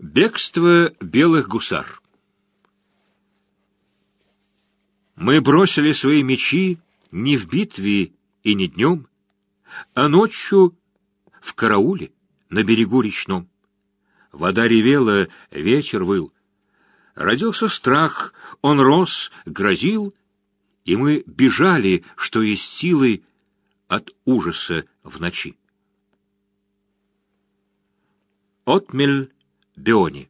Бегство белых гусар Мы бросили свои мечи не в битве и не днем, а ночью в карауле на берегу речном. Вода ревела, ветер выл. Родился страх, он рос, грозил, и мы бежали, что есть силы, от ужаса в ночи. Отмель Биони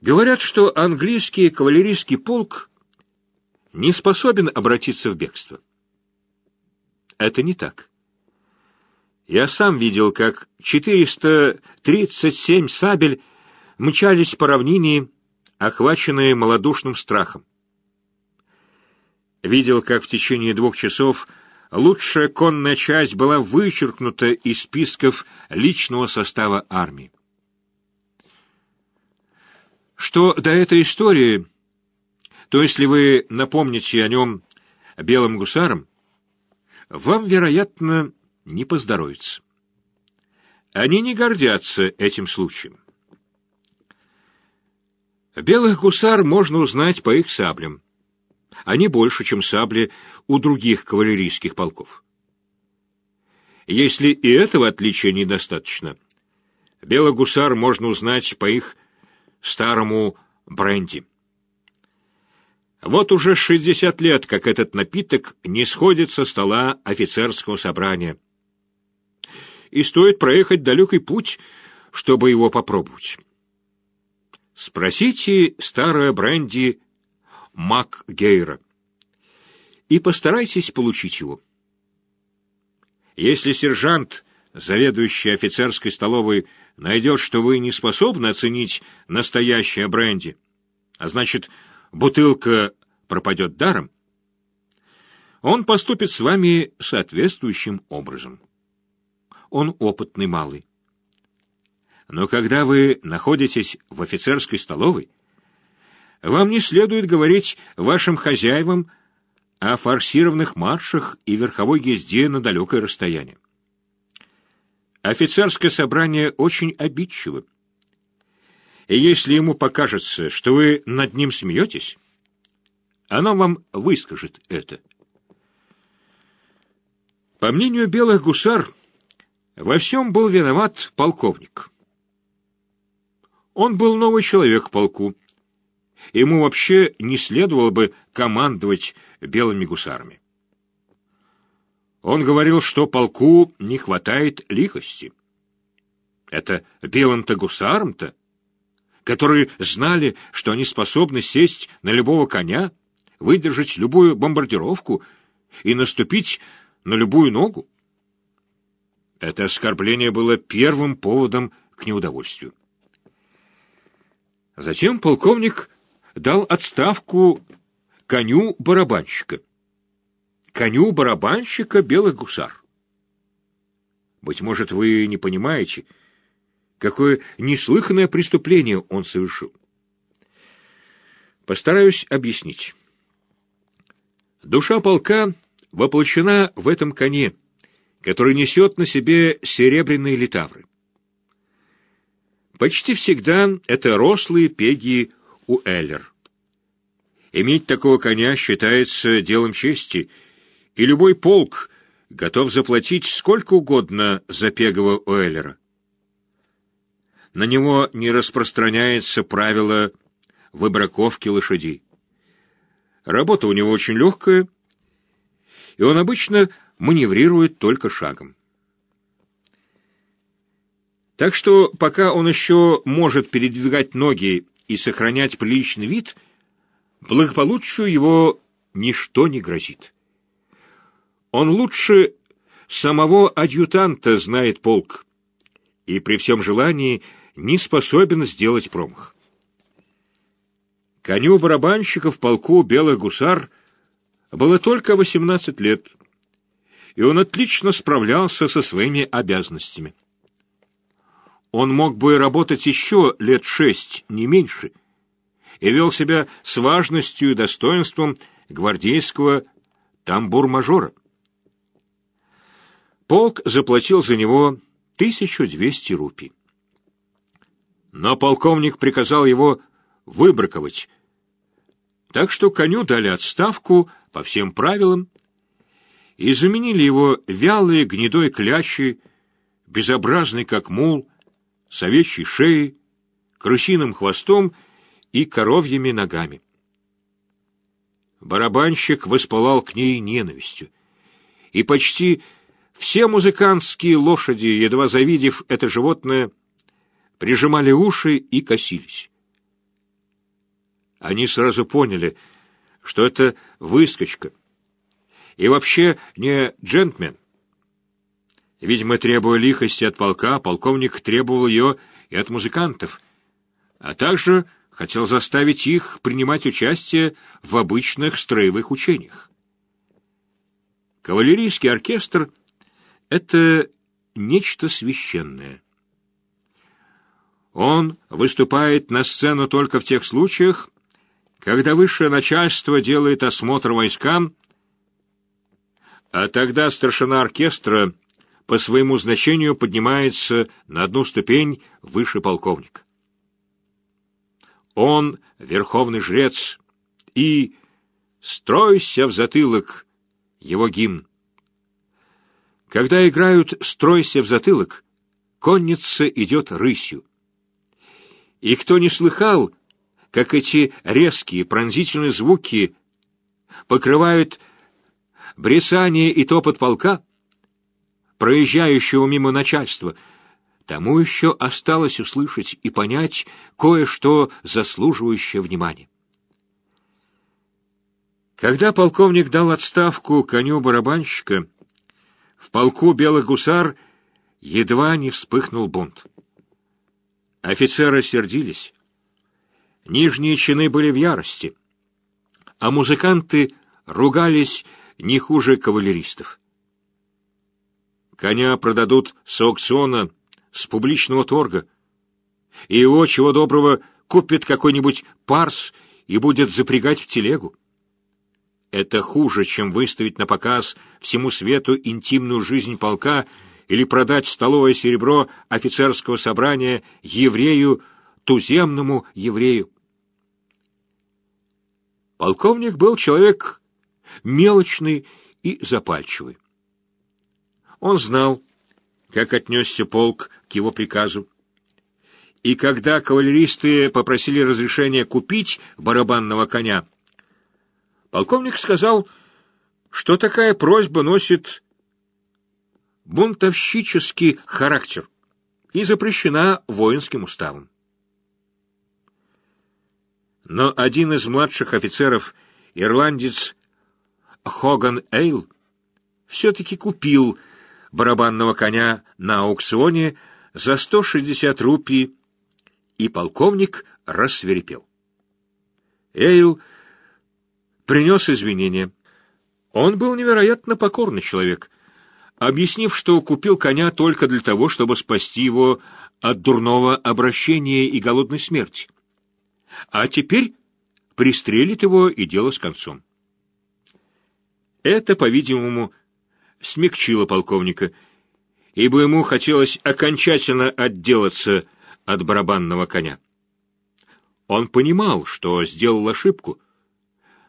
Говорят, что английский кавалерийский полк не способен обратиться в бегство. Это не так. Я сам видел, как 437 сабель мчались по равнине, охваченные малодушным страхом. Видел, как в течение двух часов лучшая конная часть была вычеркнута из списков личного состава армии. Что до этой истории, то если вы напомните о нем белым гусарам, вам, вероятно, не поздоровится. Они не гордятся этим случаем. Белых гусар можно узнать по их саблям. Они больше, чем сабли у других кавалерийских полков. Если и этого отличия недостаточно, белых гусар можно узнать по их старому бренди. Вот уже шестьдесят лет, как этот напиток не сходит со стола офицерского собрания. И стоит проехать далекий путь, чтобы его попробовать. Спросите старое бренди МакГейра и постарайтесь получить его. Если сержант, заведующий офицерской столовой, найдет, что вы не способны оценить настоящее бренди, а значит, бутылка пропадет даром, он поступит с вами соответствующим образом. Он опытный малый. Но когда вы находитесь в офицерской столовой, вам не следует говорить вашим хозяевам о форсированных маршах и верховой езде на далекое расстояние. Офицерское собрание очень обидчиво. И если ему покажется, что вы над ним смеетесь, оно вам выскажет это. По мнению белых гусар, во всем был виноват полковник. Он был новый человек в полку. Ему вообще не следовало бы командовать белыми гусарами. Он говорил, что полку не хватает лихости. Это белым-то гусарам-то, которые знали, что они способны сесть на любого коня, выдержать любую бомбардировку и наступить на любую ногу. Это оскорбление было первым поводом к неудовольствию. Затем полковник дал отставку коню барабанщика коню барабанщика белых гусар. Быть может, вы не понимаете, какое неслыханное преступление он совершил. Постараюсь объяснить. Душа полка воплощена в этом коне, который несет на себе серебряные литавры. Почти всегда это рослые пеги у Эллер. Иметь такого коня считается делом чести — и любой полк готов заплатить сколько угодно за Пегова Уэллера. На него не распространяется правило выбраковки лошадей. Работа у него очень легкая, и он обычно маневрирует только шагом. Так что, пока он еще может передвигать ноги и сохранять приличный вид, благополучию его ничто не грозит. Он лучше самого адъютанта знает полк и при всем желании не способен сделать промах. Коню барабанщика в полку белых гусар было только 18 лет, и он отлично справлялся со своими обязанностями. Он мог бы работать еще лет шесть, не меньше, и вел себя с важностью и достоинством гвардейского тамбур-мажора. Полк заплатил за него 1200 рупий. Но полковник приказал его выбраковать, так что коню дали отставку по всем правилам и заменили его вялые гнедой клячи, безобразный как мул, с овечьей шеей, крысиным хвостом и коровьими ногами. Барабанщик воспалал к ней ненавистью, и почти все музыкантские лошади, едва завидев это животное, прижимали уши и косились. Они сразу поняли, что это выскочка, и вообще не джентльмен. Видимо, требуя лихости от полка, полковник требовал ее и от музыкантов, а также хотел заставить их принимать участие в обычных строевых учениях. Кавалерийский оркестр — это нечто священное. Он выступает на сцену только в тех случаях, когда высшее начальство делает осмотр войскам, а тогда старшина оркестра по своему значению поднимается на одну ступень выше полковника. Он — верховный жрец, и «Стройся в затылок» — его гимн. Когда играют «Стройся в затылок», конница идет рысью. И кто не слыхал, как эти резкие пронзительные звуки покрывают брецание и топот полка, проезжающего мимо начальства, тому еще осталось услышать и понять кое-что заслуживающее внимания. Когда полковник дал отставку коню барабанщика, в полку белых гусар едва не вспыхнул бунт. Офицеры сердились. Нижние чины были в ярости, а музыканты ругались не хуже кавалеристов. Коня продадут с аукциона, с публичного торга, и его, чего доброго, купит какой-нибудь парс и будет запрягать в телегу. Это хуже, чем выставить на показ всему свету интимную жизнь полка или продать столовое серебро офицерского собрания еврею, туземному еврею. Полковник был человек мелочный и запальчивый. Он знал, как отнесся полк к его приказу. И когда кавалеристы попросили разрешения купить барабанного коня, полковник сказал, что такая просьба носит бунтовщический характер и запрещена воинским уставом. Но один из младших офицеров, ирландец Хоган Эйл, все-таки купил барабанного коня на аукционе за 160 рупий, и полковник рассверепел. Эйл принес извинения. Он был невероятно покорный человек — объяснив, что купил коня только для того, чтобы спасти его от дурного обращения и голодной смерти. А теперь пристрелит его и дело с концом. Это, по-видимому, смягчило полковника, ибо ему хотелось окончательно отделаться от барабанного коня. Он понимал, что сделал ошибку,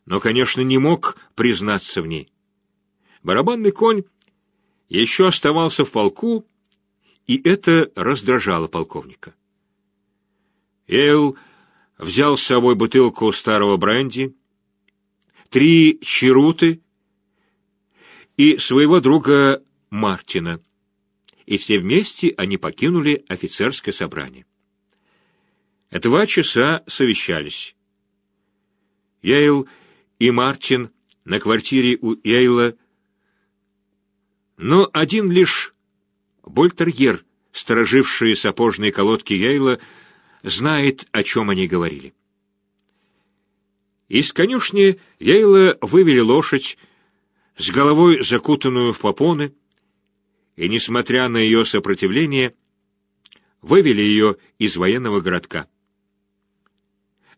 но, конечно, не мог признаться в ней. Барабанный конь еще оставался в полку, и это раздражало полковника. Эйл взял с собой бутылку старого бренди, три чаруты и своего друга Мартина, и все вместе они покинули офицерское собрание. Два часа совещались. Эйл и Мартин на квартире у Эйла но один лишь Больтерьер, стороживший сапожные колодки Яйла, знает, о чем они говорили. Из конюшни Яйла вывели лошадь, с головой закутанную в попоны, и, несмотря на ее сопротивление, вывели ее из военного городка.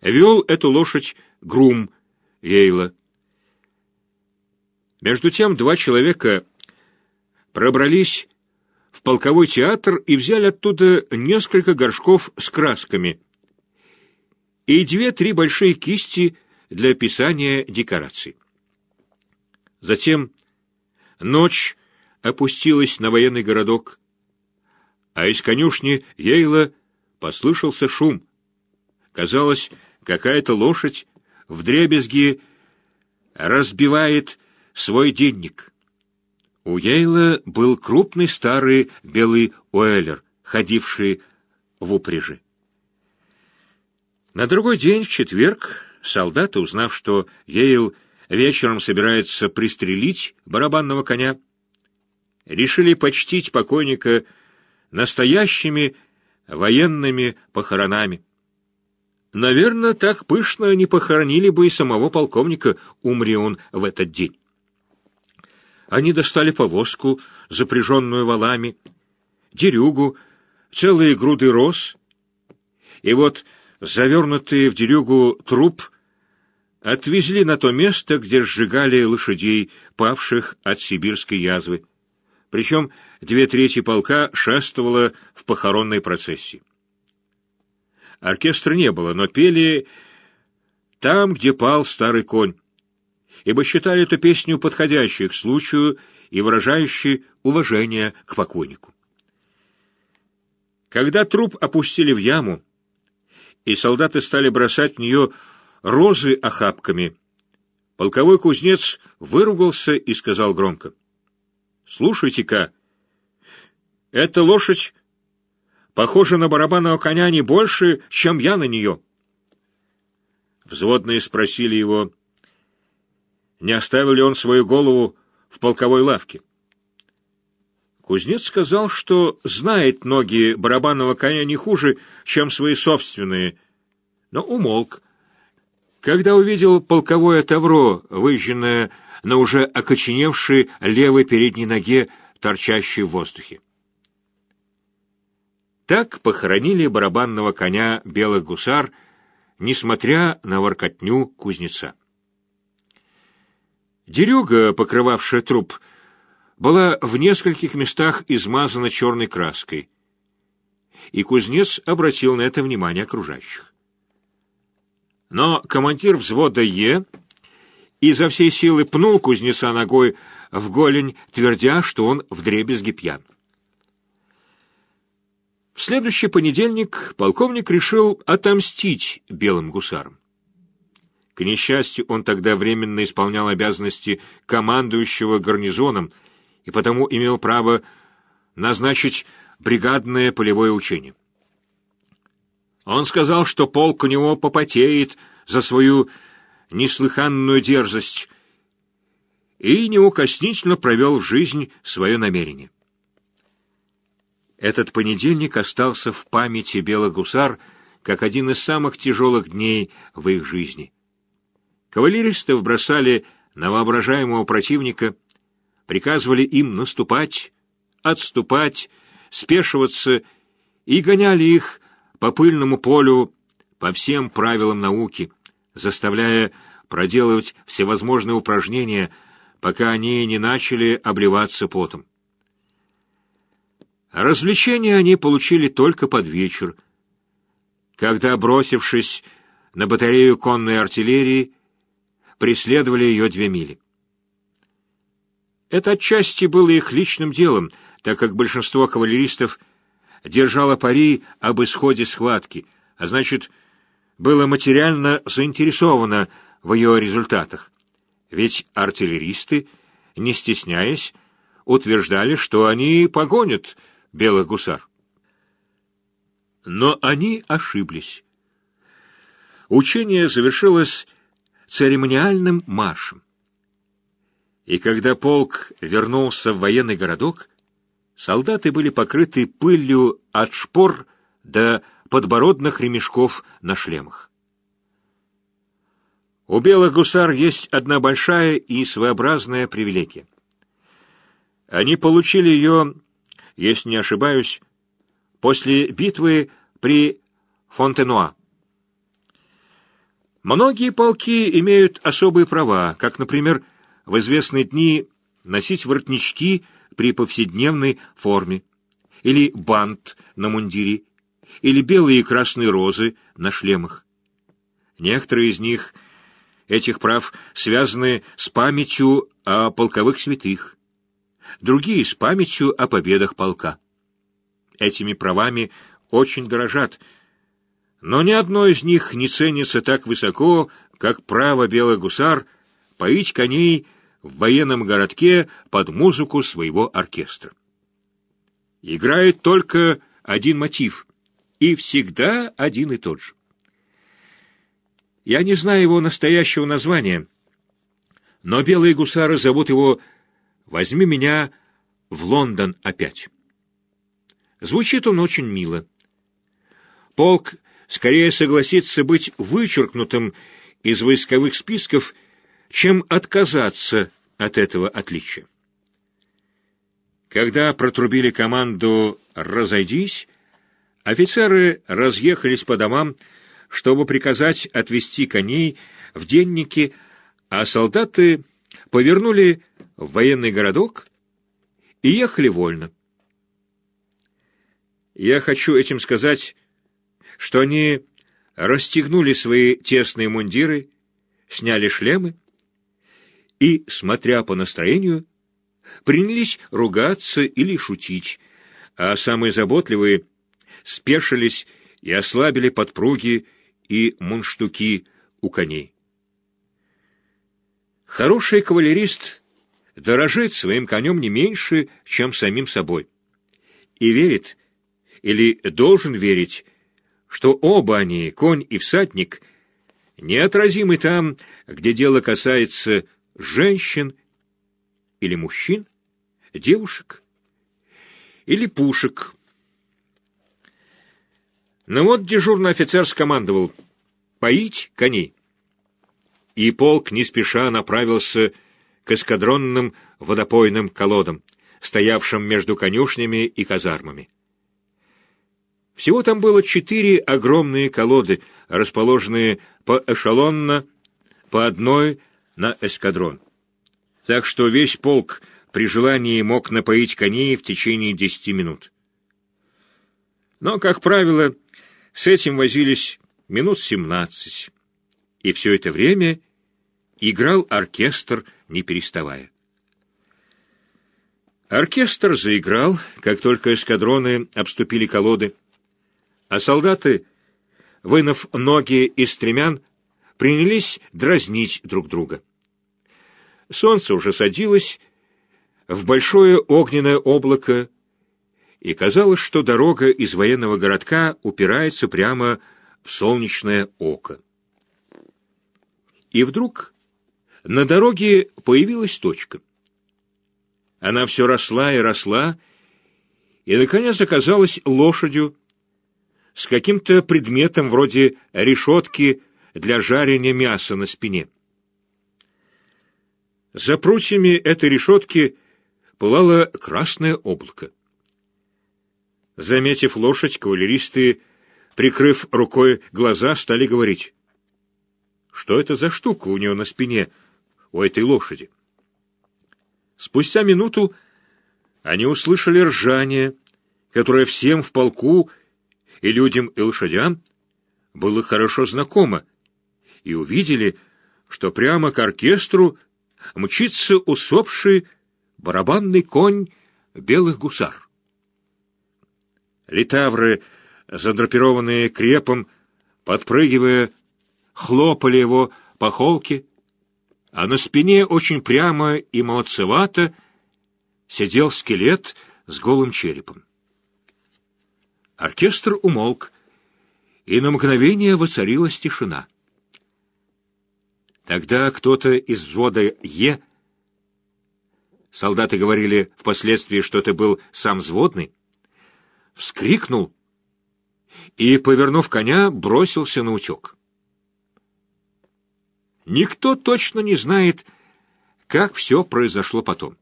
Вел эту лошадь грум Ейла. Между тем два человека пробрались в полковой театр и взяли оттуда несколько горшков с красками и две-три большие кисти для писания декораций. Затем ночь опустилась на военный городок, а из конюшни Ейла послышался шум. Казалось, какая-то лошадь в дребезги разбивает свой денник. У Ейла был крупный старый белый уэллер, ходивший в упряжи. На другой день, в четверг, солдаты, узнав, что Ейл вечером собирается пристрелить барабанного коня, решили почтить покойника настоящими военными похоронами. Наверное, так пышно не похоронили бы и самого полковника, умри он в этот день. Они достали повозку, запряженную валами, дерюгу, целые груды роз, и вот завернутый в дерюгу труп отвезли на то место, где сжигали лошадей, павших от сибирской язвы. Причем две трети полка шествовало в похоронной процессии. Оркестра не было, но пели там, где пал старый конь, ибо считали эту песню подходящей к случаю и выражающей уважение к покойнику. Когда труп опустили в яму, и солдаты стали бросать в нее розы охапками, полковой кузнец выругался и сказал громко, «Слушайте-ка, эта лошадь похожа на барабанного коня не больше, чем я на нее. Взводные спросили его, не оставил ли он свою голову в полковой лавке. Кузнец сказал, что знает ноги барабанного коня не хуже, чем свои собственные, но умолк, когда увидел полковое тавро, выжженное на уже окоченевшей левой передней ноге, торчащей в воздухе. Так похоронили барабанного коня белых гусар, несмотря на воркотню кузнеца. Дерюга, покрывавшая труп, была в нескольких местах измазана черной краской, и кузнец обратил на это внимание окружающих. Но командир взвода Е изо всей силы пнул кузнеца ногой в голень, твердя, что он вдребезги пьян. В следующий понедельник полковник решил отомстить белым гусарам. К несчастью, он тогда временно исполнял обязанности командующего гарнизоном и потому имел право назначить бригадное полевое учение. Он сказал, что полк у него попотеет за свою неслыханную дерзость и неукоснительно провел в жизнь свое намерение. Этот понедельник остался в памяти белых гусар как один из самых тяжелых дней в их жизни. Кавалеристов бросали на воображаемого противника, приказывали им наступать, отступать, спешиваться и гоняли их по пыльному полю по всем правилам науки, заставляя проделывать всевозможные упражнения, пока они не начали обливаться потом. Развлечения они получили только под вечер, когда, бросившись на батарею конной артиллерии, преследовали ее две мили. Это отчасти было их личным делом, так как большинство кавалеристов держало пари об исходе схватки, а значит, было материально заинтересовано в ее результатах. Ведь артиллеристы, не стесняясь, утверждали, что они погонят белых гусар. Но они ошиблись. Учение завершилось церемониальным маршем. И когда полк вернулся в военный городок, солдаты были покрыты пылью от шпор до подбородных ремешков на шлемах. У белых гусар есть одна большая и своеобразная привилегия. Они получили ее если не ошибаюсь, после битвы при Фонтенуа. Многие полки имеют особые права, как, например, в известные дни носить воротнички при повседневной форме, или бант на мундире, или белые и красные розы на шлемах. Некоторые из них, этих прав, связаны с памятью о полковых святых, другие — с памятью о победах полка. Этими правами очень дорожат, но ни одно из них не ценится так высоко, как право белых гусар поить коней в военном городке под музыку своего оркестра. Играет только один мотив, и всегда один и тот же. Я не знаю его настоящего названия, но белые гусары зовут его «Возьми меня в Лондон опять». Звучит он очень мило. Полк скорее согласится быть вычеркнутым из войсковых списков, чем отказаться от этого отличия. Когда протрубили команду «разойдись», офицеры разъехались по домам, чтобы приказать отвести коней в денники, а солдаты повернули в военный городок и ехали вольно. Я хочу этим сказать, что они расстегнули свои тесные мундиры, сняли шлемы и, смотря по настроению, принялись ругаться или шутить, а самые заботливые спешились и ослабили подпруги и мунштуки у коней. Хороший кавалерист дорожит своим конем не меньше, чем самим собой, и верит, или должен верить, что оба они, конь и всадник, неотразимы там, где дело касается женщин или мужчин, девушек или пушек. Но вот дежурный офицер скомандовал «поить коней». И полк не спеша направился к эскадронным водопойным колодам, стоявшим между конюшнями и казармами. Всего там было четыре огромные колоды, расположенные поэшелонно, по одной на эскадрон. Так что весь полк при желании мог напоить коней в течение десяти минут. Но, как правило, с этим возились минут семнадцать, и все это время играл оркестр, не переставая. Оркестр заиграл, как только эскадроны обступили колоды, а солдаты, вынув ноги из стремян, принялись дразнить друг друга. Солнце уже садилось в большое огненное облако, и казалось, что дорога из военного городка упирается прямо в солнечное око. И вдруг на дороге появилась точка. Она все росла и росла, и, наконец, оказалась лошадью, с каким-то предметом вроде решетки для жарения мяса на спине. За прутьями этой решетки пылало красное облако. Заметив лошадь, кавалеристы, прикрыв рукой глаза, стали говорить. Что это за штука у нее на спине, у этой лошади? Спустя минуту они услышали ржание, которое всем в полку и людям, и лошадям было хорошо знакомо, и увидели, что прямо к оркестру мчится усопший барабанный конь белых гусар. Литавры, задрапированные крепом, подпрыгивая, хлопали его по холке, а на спине очень прямо и молодцевато сидел скелет с голым черепом. Оркестр умолк, и на мгновение воцарилась тишина. Тогда кто-то из взвода Е, солдаты говорили впоследствии, что это был сам взводный, вскрикнул и, повернув коня, бросился на утек. Никто точно не знает, как все произошло потом.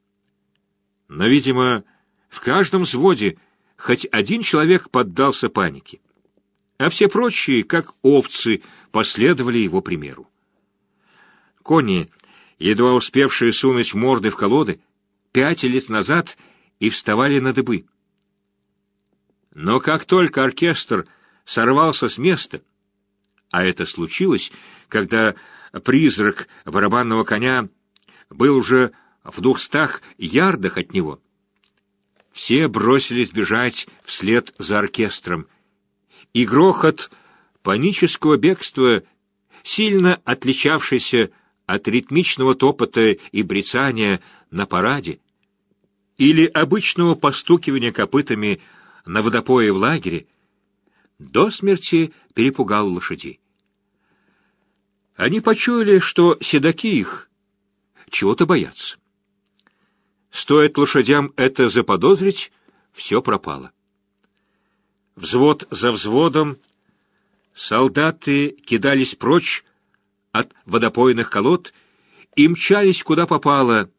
Но, видимо, в каждом взводе хоть один человек поддался панике, а все прочие, как овцы, последовали его примеру. Кони, едва успевшие сунуть морды в колоды, пять лет назад и вставали на дыбы. Но как только оркестр сорвался с места, а это случилось, когда призрак барабанного коня был уже в двухстах ярдах от него, все бросились бежать вслед за оркестром, и грохот панического бегства, сильно отличавшийся от ритмичного топота и брецания на параде, или обычного постукивания копытами на водопое в лагере, до смерти перепугал лошадей. Они почуяли, что седаки их чего-то боятся. Стоит лошадям это заподозрить, все пропало. Взвод за взводом солдаты кидались прочь от водопойных колод и мчались куда попало,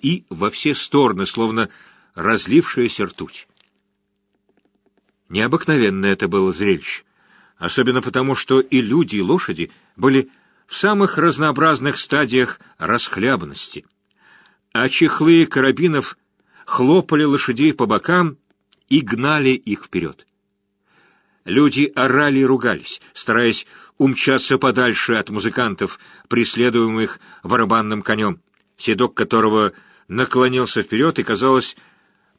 и во все стороны, словно разлившаяся ртуть. Необыкновенное это было зрелище, особенно потому, что и люди, и лошади были в самых разнообразных стадиях расхлябанности, а чехлы карабинов хлопали лошадей по бокам и гнали их вперед. Люди орали и ругались, стараясь умчаться подальше от музыкантов, преследуемых барабанным конем, седок которого наклонился вперед и, казалось,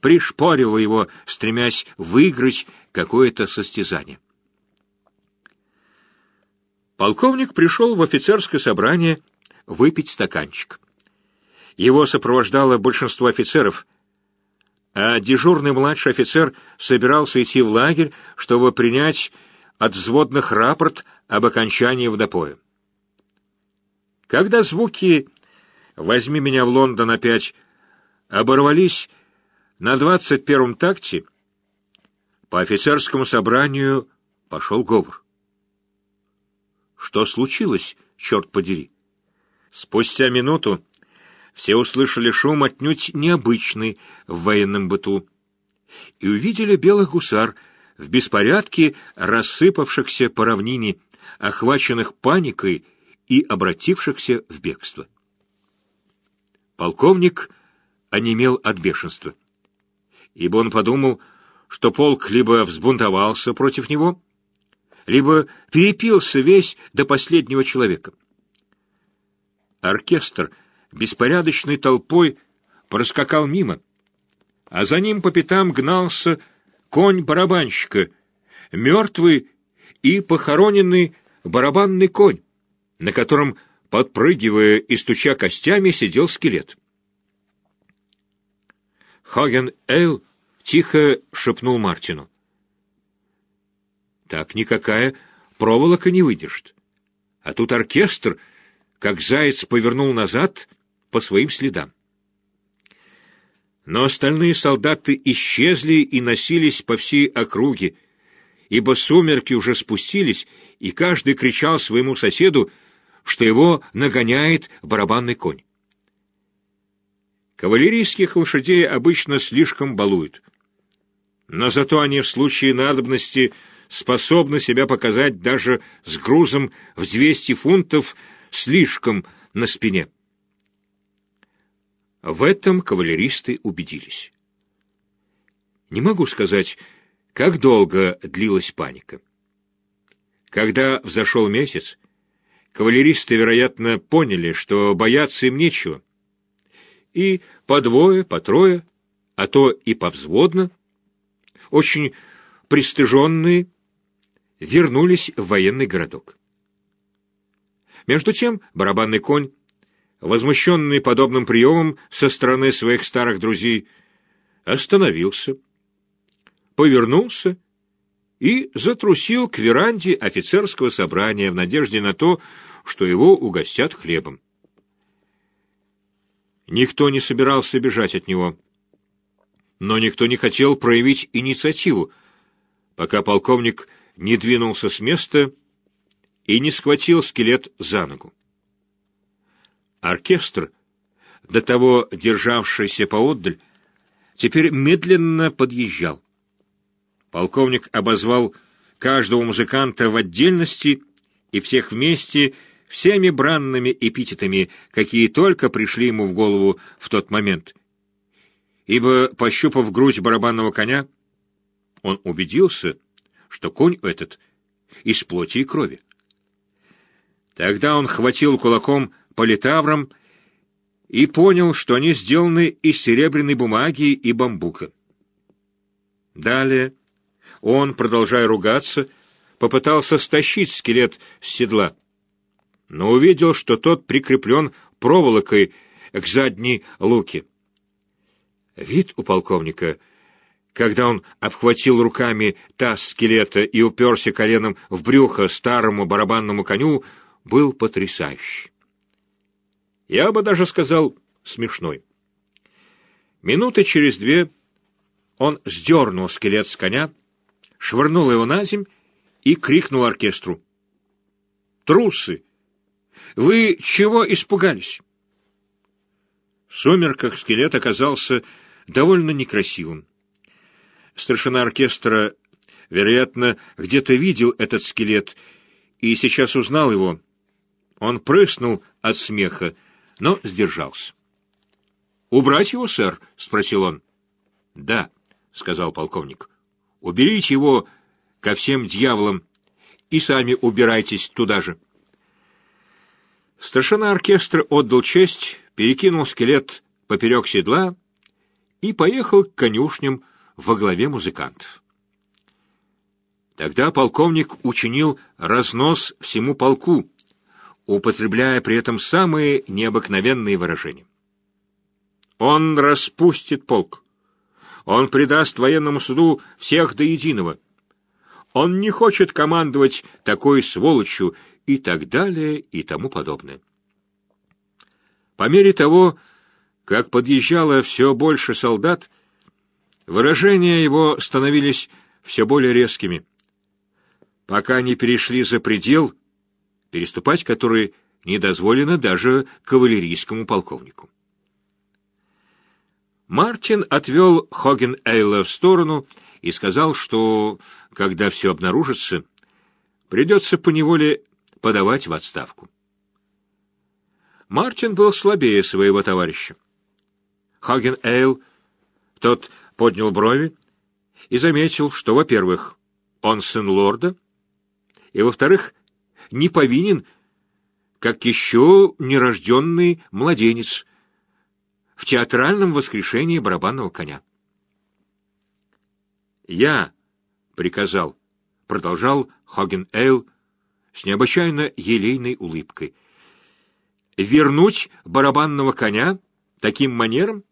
пришпоривал его, стремясь выиграть какое-то состязание. Полковник пришел в офицерское собрание выпить стаканчик. Его сопровождало большинство офицеров, а дежурный младший офицер собирался идти в лагерь, чтобы принять от взводных рапорт об окончании водопоя. Когда звуки «Возьми меня в Лондон опять» оборвались на двадцать первом такте, по офицерскому собранию пошел говор. Что случилось, черт подери? Спустя минуту все услышали шум отнюдь необычный в военном быту и увидели белых гусар в беспорядке рассыпавшихся по равнине, охваченных паникой и обратившихся в бегство. Полковник онемел от бешенства, ибо он подумал, что полк либо взбунтовался против него, либо перепился весь до последнего человека. Оркестр беспорядочной толпой проскакал мимо, а за ним по пятам гнался конь барабанщика, мертвый и похороненный барабанный конь, на котором, подпрыгивая и стуча костями, сидел скелет. Хаген Эйл тихо шепнул Мартину. Так никакая проволока не выдержит. А тут оркестр, как заяц, повернул назад по своим следам. Но остальные солдаты исчезли и носились по всей округе, ибо сумерки уже спустились, и каждый кричал своему соседу, что его нагоняет барабанный конь. Кавалерийских лошадей обычно слишком балуют. Но зато они в случае надобности способна себя показать даже с грузом в 200 фунтов слишком на спине. В этом кавалеристы убедились. Не могу сказать, как долго длилась паника. Когда взошел месяц, кавалеристы, вероятно, поняли, что бояться им нечего, и по двое, по трое, а то и повзводно, очень пристыженные, вернулись в военный городок. Между тем барабанный конь, возмущенный подобным приемом со стороны своих старых друзей, остановился, повернулся и затрусил к веранде офицерского собрания в надежде на то, что его угостят хлебом. Никто не собирался бежать от него, но никто не хотел проявить инициативу, пока полковник не двинулся с места и не схватил скелет за ногу. Оркестр, до того державшийся поотдаль, теперь медленно подъезжал. Полковник обозвал каждого музыканта в отдельности и всех вместе всеми бранными эпитетами, какие только пришли ему в голову в тот момент. Ибо, пощупав грудь барабанного коня, он убедился, что конь этот из плоти и крови. Тогда он хватил кулаком по литаврам и понял, что они сделаны из серебряной бумаги и бамбука. Далее он, продолжая ругаться, попытался стащить скелет с седла, но увидел, что тот прикреплен проволокой к задней луке. Вид у полковника, когда он обхватил руками таз скелета и уперся коленом в брюхо старому барабанному коню, был потрясающий. Я бы даже сказал, смешной. Минуты через две он сдернул скелет с коня, швырнул его на земь и крикнул оркестру. «Трусы! Вы чего испугались?» В сумерках скелет оказался довольно некрасивым. Старшина оркестра, вероятно, где-то видел этот скелет и сейчас узнал его. Он прыснул от смеха, но сдержался. «Убрать его, сэр?» — спросил он. «Да», — сказал полковник. «Уберите его ко всем дьяволам и сами убирайтесь туда же». Старшина оркестра отдал честь, перекинул скелет поперек седла и поехал к конюшням во главе музыкантов. Тогда полковник учинил разнос всему полку, употребляя при этом самые необыкновенные выражения. Он распустит полк. Он предаст военному суду всех до единого. Он не хочет командовать такой сволочью и так далее и тому подобное. По мере того, как подъезжало все больше солдат, выражения его становились все более резкими. Пока не перешли за предел, переступать который не дозволено даже кавалерийскому полковнику. Мартин отвел Хоген Эйла в сторону и сказал, что, когда все обнаружится, придется поневоле подавать в отставку. Мартин был слабее своего товарища. Хаген Эйл, тот поднял брови и заметил, что, во-первых, он сын лорда, и, во-вторых, не повинен, как еще нерожденный младенец в театральном воскрешении барабанного коня. «Я приказал», — продолжал Хаген Эйл с необычайно елейной улыбкой, «вернуть барабанного коня таким манером,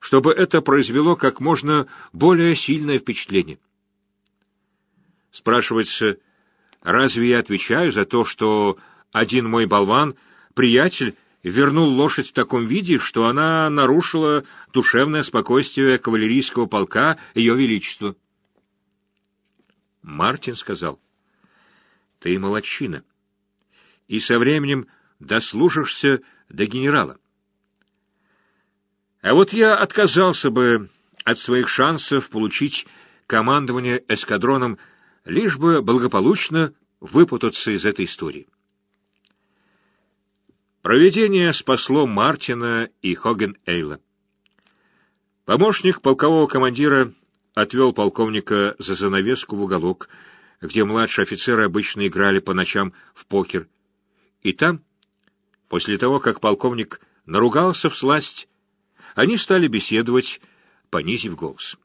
чтобы это произвело как можно более сильное впечатление. Спрашивается, разве я отвечаю за то, что один мой болван, приятель, вернул лошадь в таком виде, что она нарушила душевное спокойствие кавалерийского полка Ее Величества? Мартин сказал, «Ты молодчина, и со временем дослужишься до генерала. А вот я отказался бы от своих шансов получить командование эскадроном, лишь бы благополучно выпутаться из этой истории. Проведение спасло Мартина и Хоген-Эйла. Помощник полкового командира отвел полковника за занавеску в уголок, где младшие офицеры обычно играли по ночам в покер. И там, после того, как полковник наругался в сласть, они стали беседовать, понизив голос.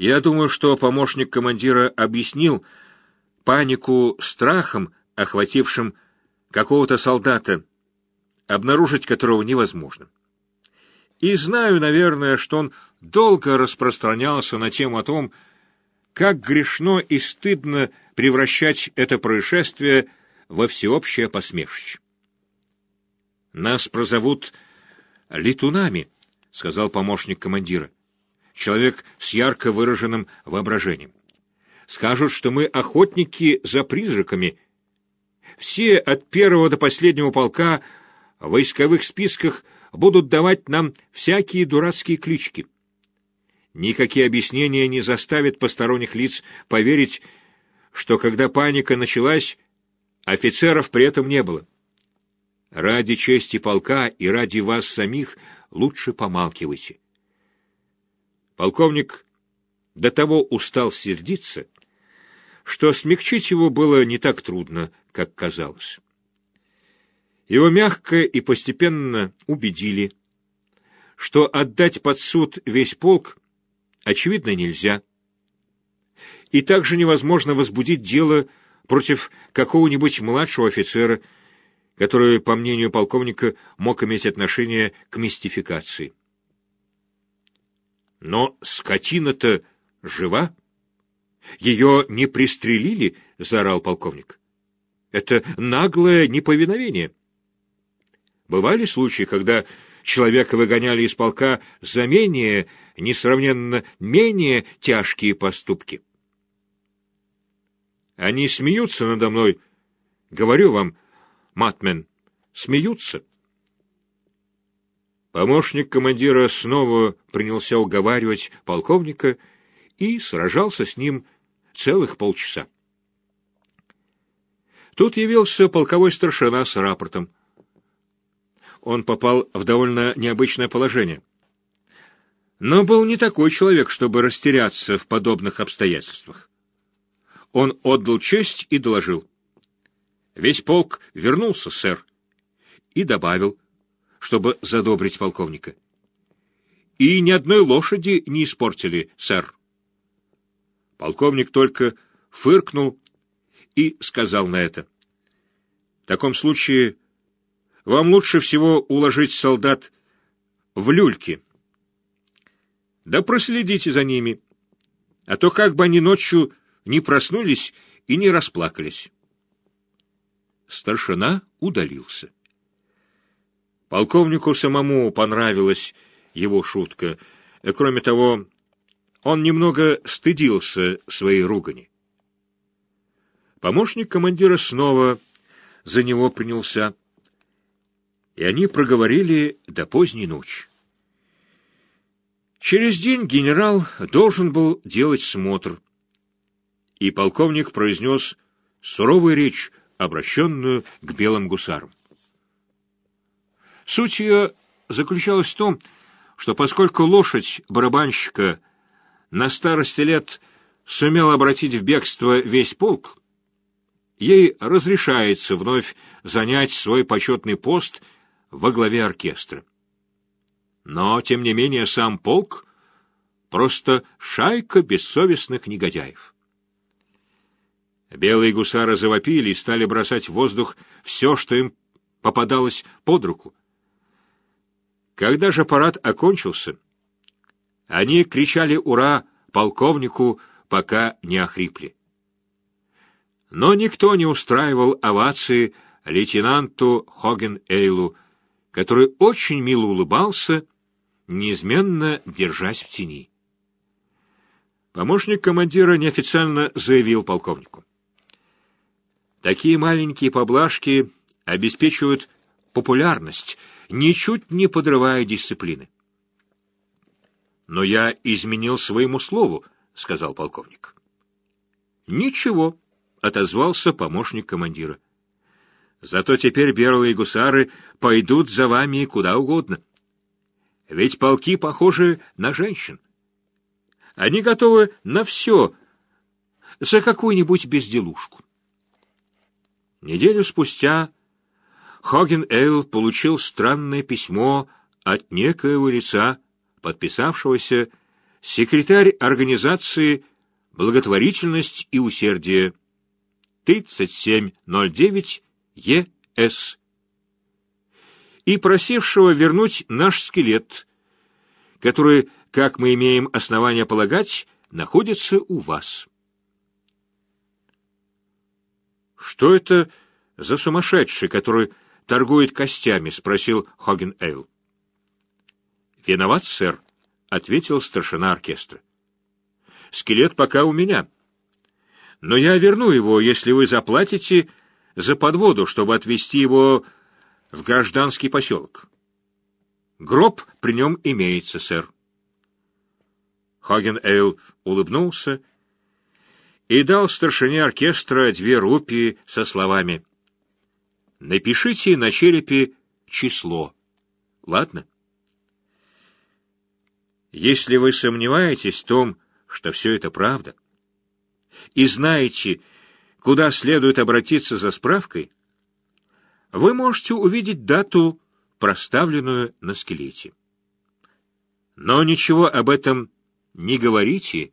Я думаю, что помощник командира объяснил панику страхом, охватившим какого-то солдата, обнаружить которого невозможно. И знаю, наверное, что он долго распространялся на тему о том, как грешно и стыдно превращать это происшествие во всеобщее посмешище. Нас прозовут «Летунами», — сказал помощник командира. Человек с ярко выраженным воображением. «Скажут, что мы охотники за призраками. Все от первого до последнего полка в войсковых списках будут давать нам всякие дурацкие клички. Никакие объяснения не заставят посторонних лиц поверить, что когда паника началась, офицеров при этом не было. Ради чести полка и ради вас самих лучше помалкивайте. Полковник до того устал сердиться, что смягчить его было не так трудно, как казалось. Его мягко и постепенно убедили, что отдать под суд весь полк очевидно нельзя, и также невозможно возбудить дело против какого-нибудь младшего офицера, который, по мнению полковника, мог иметь отношение к мистификации. Но скотина-то жива? Ее не пристрелили? — заорал полковник. Это наглое неповиновение. Бывали случаи, когда человека выгоняли из полка за менее, несравненно менее тяжкие поступки. Они смеются надо мной. Говорю вам, Матмен, смеются. Помощник командира снова принялся уговаривать полковника и сражался с ним целых полчаса. Тут явился полковой старшина с рапортом. Он попал в довольно необычное положение. Но был не такой человек, чтобы растеряться в подобных обстоятельствах. Он отдал честь и доложил. Весь полк вернулся, сэр, и добавил, чтобы задобрить полковника. И ни одной лошади не испортили, сэр. Полковник только фыркнул и сказал на это. В таком случае вам лучше всего уложить солдат в люльки. Да проследите за ними, а то как бы они ночью не проснулись и не расплакались. Старшина удалился. Полковнику самому понравилась его шутка. Кроме того, он немного стыдился своей ругани. Помощник командира снова за него принялся, и они проговорили до поздней ночи. Через день генерал должен был делать смотр, и полковник произнес суровую речь, обращенную к белым гусарам. Суть ее заключалась в том, что поскольку лошадь барабанщика на старости лет сумела обратить в бегство весь полк, ей разрешается вновь занять свой почетный пост во главе оркестра. Но, тем не менее, сам полк — просто шайка бессовестных негодяев. Белые гусары завопили и стали бросать в воздух все, что им попадалось под руку. Когда же парад окончился, они кричали «Ура!» полковнику, пока не охрипли. Но никто не устраивал овации лейтенанту Хоген-Эйлу, который очень мило улыбался, неизменно держась в тени. Помощник командира неофициально заявил полковнику. Такие маленькие поблажки обеспечивают популярность, ничуть не подрывая дисциплины. «Но я изменил своему слову», — сказал полковник. «Ничего», — отозвался помощник командира. «Зато теперь белые гусары пойдут за вами куда угодно. Ведь полки похожи на женщин. Они готовы на все за какую-нибудь безделушку. Неделю спустя Хоген Эйл получил странное письмо от некоего лица, подписавшегося секретарь организации «Благотворительность и усердие» 3709 ЕС и просившего вернуть наш скелет, который, как мы имеем основания полагать, находится у вас. «Что это за сумасшедший, который торгует костями?» — спросил Хоген Эйл. «Виноват, сэр», — ответил старшина оркестра. «Скелет пока у меня. Но я верну его, если вы заплатите за подводу, чтобы отвезти его в гражданский поселок. Гроб при нем имеется, сэр». Хоген Эйл улыбнулся и дал старшине оркестра две рупии со словами «Напишите на черепе число. Ладно?» Если вы сомневаетесь в том, что все это правда, и знаете, куда следует обратиться за справкой, вы можете увидеть дату, проставленную на скелете. Но ничего об этом не говорите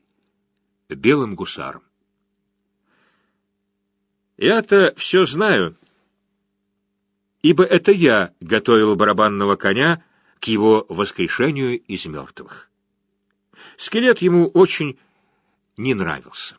белым гусарам. Я-то все знаю, ибо это я готовил барабанного коня к его воскрешению из мертвых. Скелет ему очень не нравился.